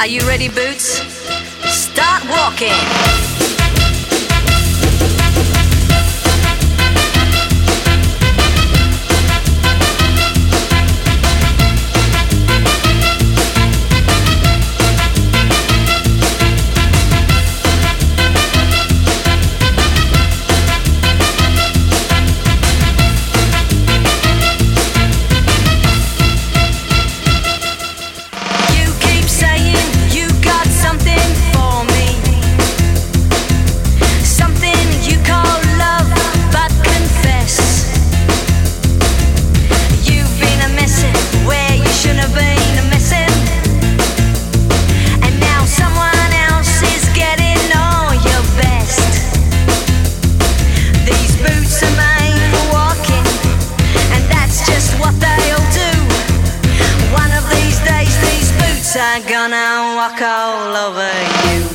Are you ready, Boots? Start walking. I'm gonna walk all over you.